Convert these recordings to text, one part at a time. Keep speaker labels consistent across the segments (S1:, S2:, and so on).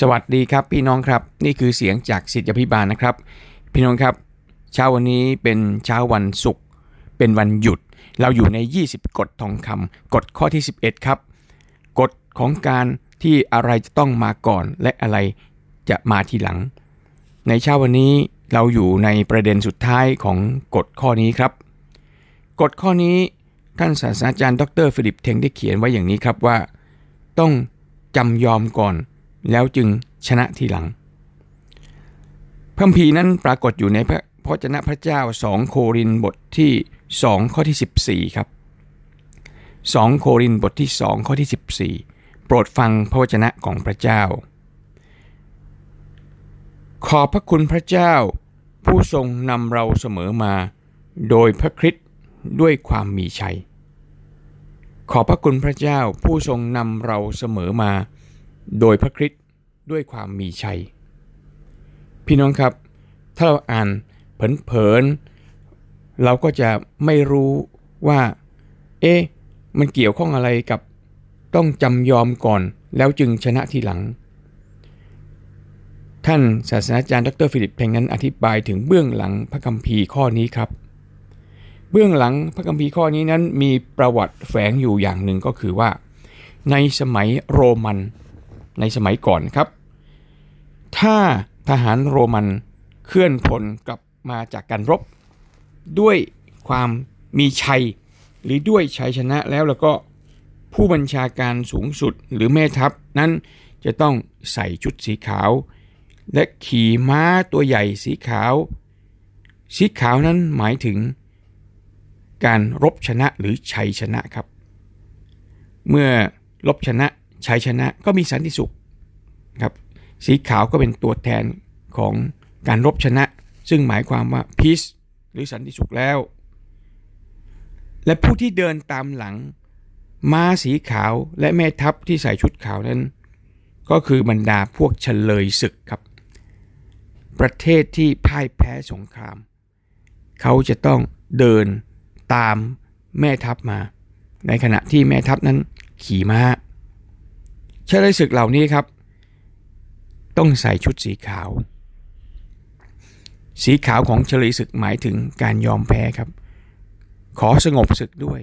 S1: สวัสดีครับพี่น้องครับ นี่คือเสียงจากศิษยาภิบาลนะครับ พี่น้องครับ เช้าวันนี้เป็นเช้าวันศุกร์เป็นวันหยุด เราอยู่ใน 20 กฎทองคำกฎข้อที่ 11 ครับกฎของการที่อะไรจะต้องมาก่อนและอะไรจะมาทีหลัง ในเช้าวันนี้เราอยู่ในประเด็นสุดท้ายของกฎข้อนี้ครับกฎข้อนี้ท่านศาสตราจารย์ดรฟิลิปเทงได้เขียนไว้อย่างนี้ครับว่า ต้องจำยอมก่อน แล้วจึงชนะทีหลังพระคัมภีนั้นปรากฏอยู่ในพระพระเจ้าพระเจ้า 2 โครินบทที่ 2 ข้อที่ 14 ครับ 2 โครินบทที่ 2 ข้อที่ 14 โปรดฟังพระวจนะของพระเจ้า ขอบพระคุณพระเจ้า ผู้ทรงนำเราเสมอมา โดยพระคริสต์ด้วยความมีชัย ขอบพระคุณพระเจ้าผู้ทรงนำเราเสมอมา โดยพระคริสต์ด้วยความมีชัย พี่น้องครับ ถ้าเราอ่านเผินๆเราก็จะไม่รู้ว่า เอ๊ะมันเกี่ยวข้องอะไรกับต้องจำยอมก่อนแล้วจึงชนะทีหลัง ท่านศาสตราจารย์ดรฟิลิปเทงนั้นอธิบายถึงเบื้องหลังพระคัมภีร์ข้อนี้ครับ เบื้องหลังพระคัมภีร์ข้อนี้นั้นมีประวัติแฝงอยู่อย่างหนึ่งก็คือว่า ในสมัยโรมัน ในสมัยก่อนครับ ถ้าทหารโรมันเคลื่อนพลกลับมาจากการรบ ด้วยความมีชัย หรือด้วยชัยชนะแล้วแล้วก็ผู้บัญชาการสูงสุดหรือแม่ทัพนั้นจะต้องใส่ชุดสีขาว และขี่ม้าตัวใหญ่สีขาว สีขาวนั้นหมายถึง การรบชนะหรือชัยชนะครับ เมื่อรบชนะ ชัยชนะก็มีสันติสุขครับสีขาวก็เป็นตัวแทนของการรบชนะ ซึ่งหมายความว่า peace หรือสันติสุขแล้ว และผู้ที่เดินตามหลัง ม้าสีขาวและแม่ทัพที่ใส่ชุดขาวนั้น ก็คือบรรดาพวกเฉลยศึกครับ ประเทศที่พ่ายแพ้สงคราม เขาจะต้องเดินตามแม่ทัพมา ในขณะที่แม่ทัพนั้นขี่ม้า ฉลยศึกเหล่านี้ครับ ต้องใส่ชุดสีขาว สีขาวของเฉลยศึกหมายถึงการยอมแพ้ครับ ขอสงบศึกด้วย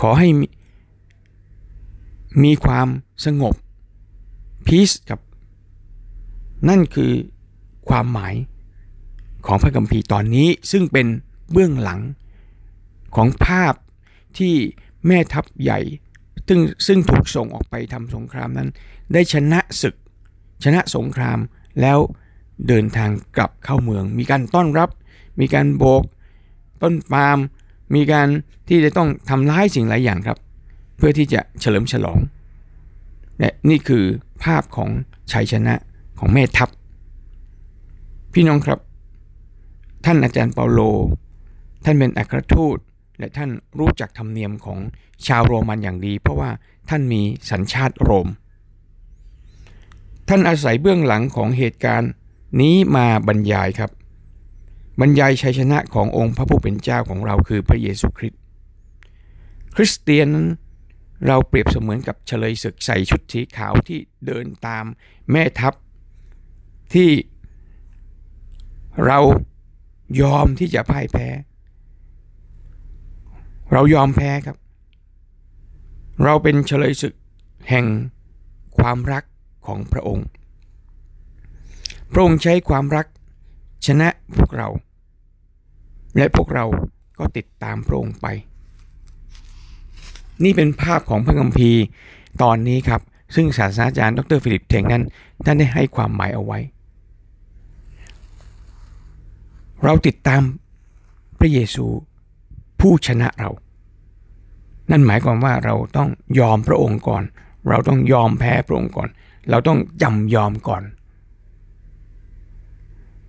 S1: ขอให้มีมีความสงบ peace กับ นั่นคือความหมายของพระคัมภีร์ตอนนี้ซึ่งเป็นเบื้องหลังของภาพที่แม่ทัพใหญ่ ซึ่งซึ่งถูกส่งออกไปทำสงครามนั้น ได้ชนะศึก ชนะสงครามแล้วเดินทางกลับเข้าเมือง มีการต้อนรับ มีการโบก ต้นปาล์มมีการที่จะต้องทำร้ายสิ่งหลายอย่างครับ เพื่อที่จะเฉลิมฉลองและนี่คือภาพของชัยชนะของแม่ทัพ พี่น้องครับ ท่านอาจารย์เปาโล ท่านเป็นอัครทูต และท่านรู้จักธรรมเนียมของชาวโรมันอย่างดี เพราะว่าท่านมีสัญชาติโรม ท่านอาศัยเบื้องหลังของเหตุการณ์นี้มาบรรยายครับ บรรยายชัยชนะขององค์พระผู้เป็นเจ้าของเราคือพระเยซูคริสต์คริสเตียนนั้นเราเปรียบเสมือนกับเฉลยศึกใส่ชุดสีขาวที่เดินตามแม่ทัพที่เรายอมที่จะพ่ายแพ้ เรายอมแพ้ครับ เราเป็นเฉลยศึกแห่งความรักของพระองค์ พระองค์ใช้ความรักชนะพวกเรา และพวกเราก็ติดตามพระองค์ไป นี่เป็นภาพของพระคัมภีร์ตอนนี้ครับ ซึ่งศาสตราจารย์ดรฟิลิปเทงนั้นท่านได้ให้ความหมายเอาไว้ เราติดตามพระเยซู ผู้ชนะเรา นั่นหมายความว่าเราต้องยอมพระองค์ก่อน เราต้องยอมแพ้พระองค์ก่อน เราต้องจำยอมก่อน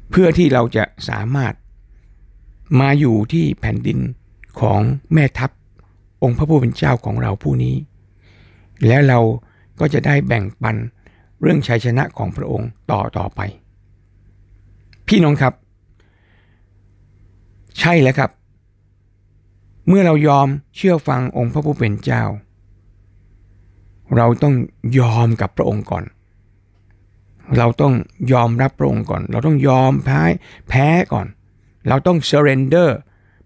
S1: เพื่อที่เราจะสามารถมาอยู่ที่แผ่นดินของแม่ทัพองค์พระผู้เป็นเจ้าของเราผู้นี้ แล้วเราก็จะได้แบ่งปันเรื่องชัยชนะของพระองค์ต่อต่อไป พี่น้องครับ ใช่แล้วครับ เมื่อเรายอมเชื่อฟังองค์พระผู้เป็นเจ้า เราต้องยอมกับพระองค์ก่อน เราต้องยอมรับพระองค์ก่อน เราต้องยอมแพ้แพ้ก่อน เราต้อง surrender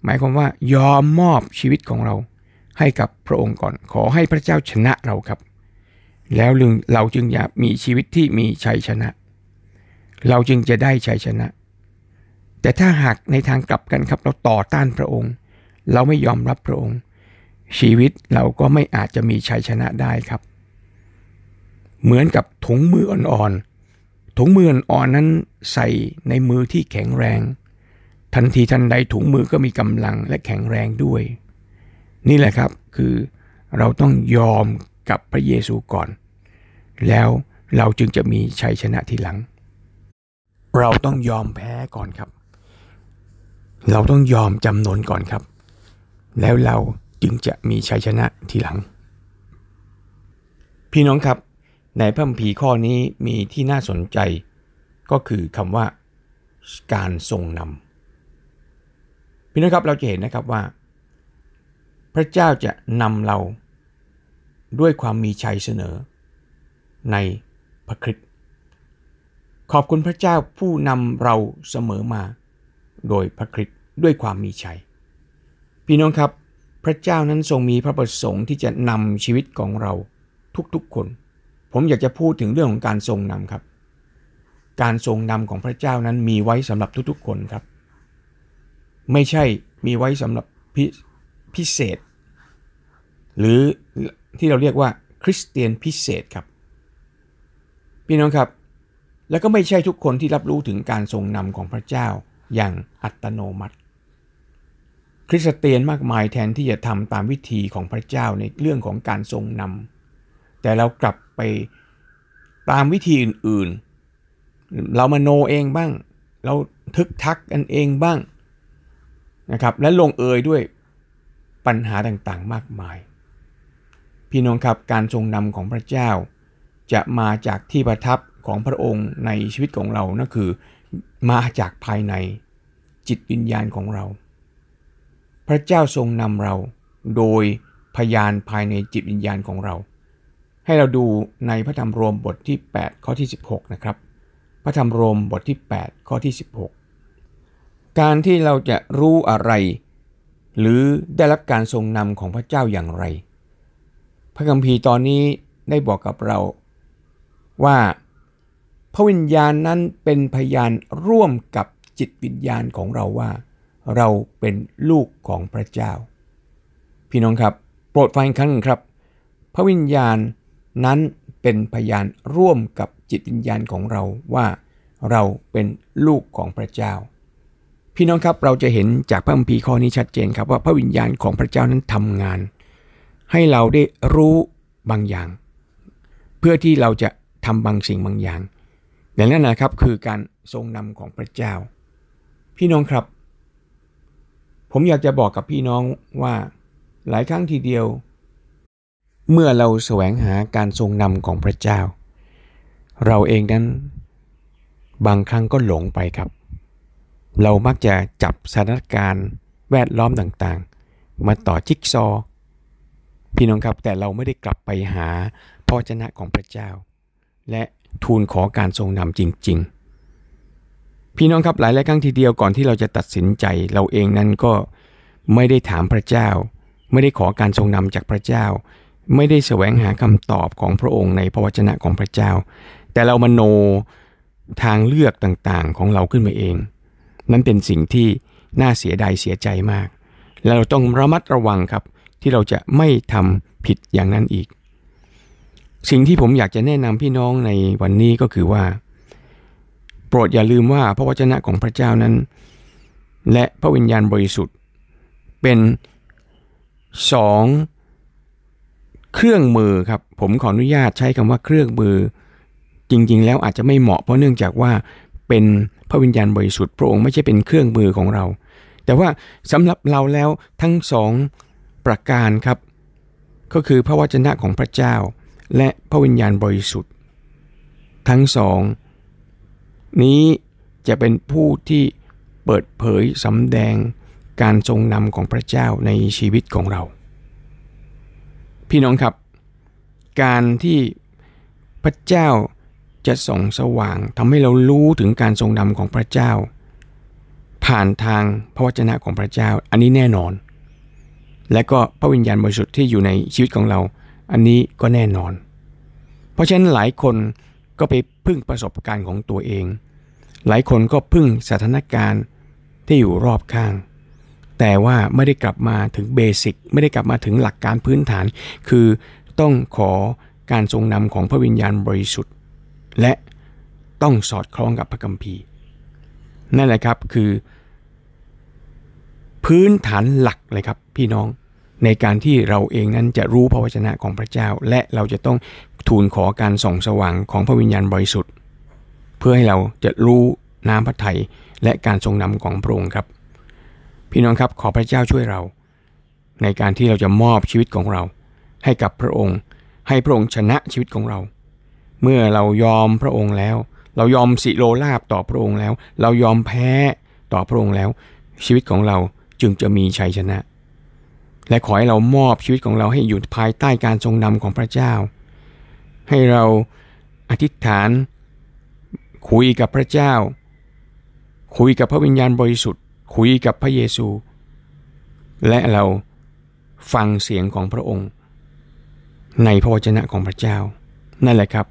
S1: หมายความว่ายอมมอบชีวิตของเราให้กับพระองค์ก่อน ขอให้พระเจ้าชนะเราครับ แล้วเราจึงอยากมีชีวิตที่มีชัยชนะ เราจึงจะได้ชัยชนะ แต่ถ้าหากในทางกลับกันครับเราต่อต้านพระองค์ เราไม่ยอมรับพระองค์ ชีวิตเราก็ไม่อาจจะมีชัยชนะได้ครับ เหมือนกับถุงมืออ่อนๆถุงมืออ่อนนั้นใส่ในมือที่แข็งแรง ทันทีทันใดถุงมือก็มีกำลังและแข็งแรงด้วย นี่แหละครับคือเราต้องยอมกับพระเยซูก่อน แล้วเราจึงจะมีชัยชนะทีหลัง เราต้องยอมแพ้ก่อนครับ เราต้องยอมจำนนก่อนครับ แล้วเราจึงจะมีชัยชนะทีหลัง พี่น้องครับ ในพระคัมภีร์ข้อนี้มีที่น่าสนใจ ก็คือคำว่า การทรงนำพี่น้องครับเราจะเห็นนะครับว่า พระเจ้าจะนำเราด้วยความมีชัยเสนอ ในพระคริสต์ขอบคุณพระเจ้าผู้นำเราเสมอมา โดยพระคริสต์ด้วยความมีชัย พี่น้องครับ พระเจ้านั้นทรงมีพระประสงค์ที่จะนำชีวิตของเราทุกๆคน ผมอยากจะพูดถึงเรื่องของการทรงนำครับ การทรงนำของพระเจ้านั้นมีไว้สำหรับทุกๆคนครับ ไม่ใช่มีไว้สำหรับพิพิเศษ หรือที่เราเรียกว่าคริสเตียนพิเศษครับ พี่น้องครับ แล้วก็ไม่ใช่ทุกคนที่รับรู้ถึงการทรงนำของพระเจ้าอย่างอัตโนมัติ คริสเตียนมากมายแทนที่จะทำตามวิธีของพระเจ้าในเรื่องของการทรงนำแต่เรากลับไปตามวิธีอื่นๆ เรามาโนเองบ้าง เราทึกทักกันเองบ้างนะครับและลงเอยด้วยปัญหาต่างๆมากมาย พี่น้องครับการทรงนำของพระเจ้า จะมาจากที่ประทับของพระองค์ในชีวิตของเรานั่นคือ มาจากภายในจิตวิญญาณของเรา พระเจ้าทรงนำเรา โดยพยานภายในจิตวิญญาณของเรา ให้เราดูในพระธรรมโรมบทที่ 8 ข้อที่ 16 นะครับ พระธรรมโรมบทที่ 8 ข้อที่ 16 การที่เราจะรู้อะไร หรือได้รับการทรงนำของพระเจ้าอย่างไร พระคัมภีร์ตอนนี้ได้บอกกับเราว่าพระวิญญาณนั้นเป็นพยานร่วมกับจิตวิญญาณของเราว่า เราเป็นลูกของพระเจ้า พี่น้องครับ โปรดฟังอีกครั้งนึงครับ พระวิญญาณนั้นเป็นพยานร่วมกับจิตวิญญาณของเราว่าเราเป็นลูกของพระเจ้า พี่น้องครับเราจะเห็นจากพระคัมภีร์ข้อนี้ชัดเจนครับว่าพระวิญญาณของพระเจ้านั้นทำงาน ให้เราได้รู้บางอย่าง เพื่อที่เราจะทำบางสิ่งบางอย่างอย่างนั้นนะครับคือการทรงนำของพระเจ้า พี่น้องครับ ผมอยากจะบอกกับพี่น้องว่าหลายครั้งทีเดียว เมื่อเราแสวงหาการทรงนำของพระเจ้า เราเองนั้น บางครั้งก็หลงไปครับ เรามักจะจับสถานการณ์แวดล้อมต่างๆ มาต่อจิ๊กซอ พี่น้องครับแต่เราไม่ได้กลับไปหาพระชนะของพระเจ้า และทูลขอการทรงนำจริง ๆ พี่น้องครับหลายหลายครั้งทีเดียวก่อนที่เราจะตัดสินใจ เราเองนั้นก็ไม่ได้ถามพระเจ้า ไม่ได้ขอการทรงนำจากพระเจ้า ไม่ได้แสวงหาคำตอบของพระองค์ในพระวจนะของพระเจ้า แต่เรามโนทางเลือกต่างๆของเราขึ้นมาเอง นั้นเป็นสิ่งที่น่าเสียดายเสียใจมาก และเราต้องระมัดระวังครับ ที่เราจะไม่ทำผิดอย่างนั้นอีก สิ่งที่ผมอยากจะแนะนำพี่น้องในวันนี้ก็คือว่า โปรดอย่าลืมว่าพระวจนะของพระเจ้านั้น และพระวิญญาณบริสุทธิ์ เป็นสองเครื่องมือครับ ผมขออนุญาตใช้คำว่าเครื่องมือ จริง ๆ แล้วอาจจะไม่เหมาะเพราะเนื่องจากว่าเป็นพระวิญญาณบริสุทธิ์พระองค์ไม่ใช่เป็นเครื่องมือของเรา แต่ว่าสำหรับเราแล้วทั้งสองประการครับ ก็คือพระวจนะของพระเจ้า และพระวิญญาณบริสุทธิ์ ทั้งสอง นี้จะเป็นผู้ที่เปิดเผยสำแดงการทรงนำของพระเจ้าในชีวิตของเรา พี่น้องครับ การที่พระเจ้าจะส่องสว่างทำให้เรารู้ถึงการทรงนำของพระเจ้า ผ่านทางพระวจนะของพระเจ้า อันนี้แน่นอน และก็พระวิญญาณบริสุทธิ์ที่อยู่ในชีวิตของเรา อันนี้ก็แน่นอน เพราะฉะนั้นหลายคน ก็ไปพึ่งประสบการณ์ของตัวเอง หลายคนก็พึ่งสถานการณ์ที่อยู่รอบข้าง แต่ว่าไม่ได้กลับมาถึงเบสิกไม่ได้กลับมาถึงหลักการพื้นฐาน คือต้องขอการทรงนำของพระวิญญาณบริสุทธิ์ และต้องสอดคล้องกับพระคัมภีร์ นั่นแหละครับคือ พื้นฐานหลักเลยครับพี่น้อง ในการที่เราเองนั้นจะรู้พระวจนะของพระเจ้า และเราจะต้องทูลขอการส่องสว่างของพระวิญญาณบริสุทธิ์ เพื่อให้เราจะรู้น้ำพระทัยและการทรงนำของพระองค์ครับ พี่น้องครับขอพระเจ้าช่วยเรา ในการที่เราจะมอบชีวิตของเรา ให้กับพระองค์ ให้พระองค์ชนะชีวิตของเรา เมื่อเรายอมพระองค์แล้ว เรายอมสิโลลาบต่อพระองค์แล้ว เรายอมแพ้ต่อพระองค์แล้ว ชีวิตของเราจึงจะมีชัยชนะ และขอให้เรามอบชีวิตของเราให้อยู่ภายใต้การทรงนำของพระเจ้า ให้เราอธิษฐาน คุยกับพระเจ้า คุยกับพระวิญญาณบริสุทธิ์ คุยกับพระเยซู และเราฟังเสียงของพระองค์ ในพระวจนะของพระเจ้า นั่นแหละครับ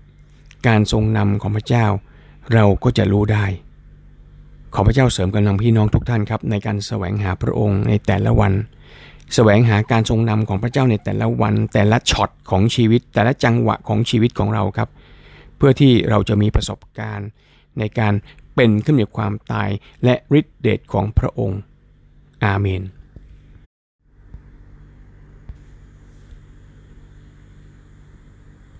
S1: การทรงนำของพระเจ้า เราก็จะรู้ได้ ขอพระเจ้าเสริมกำลังพี่น้องทุกท่านครับ ในการแสวงหาพระองค์ในแต่ละวัน แสวงหาการทรงนำของพระเจ้าในแต่ละวันแต่ละช็อตของชีวิต แต่ละจังหวะของชีวิตของเราครับ เพื่อที่เราจะมีประสบการณ์ในการเป็นขึ้นในความตายและฤทธิเดชของพระองค์ อาเมน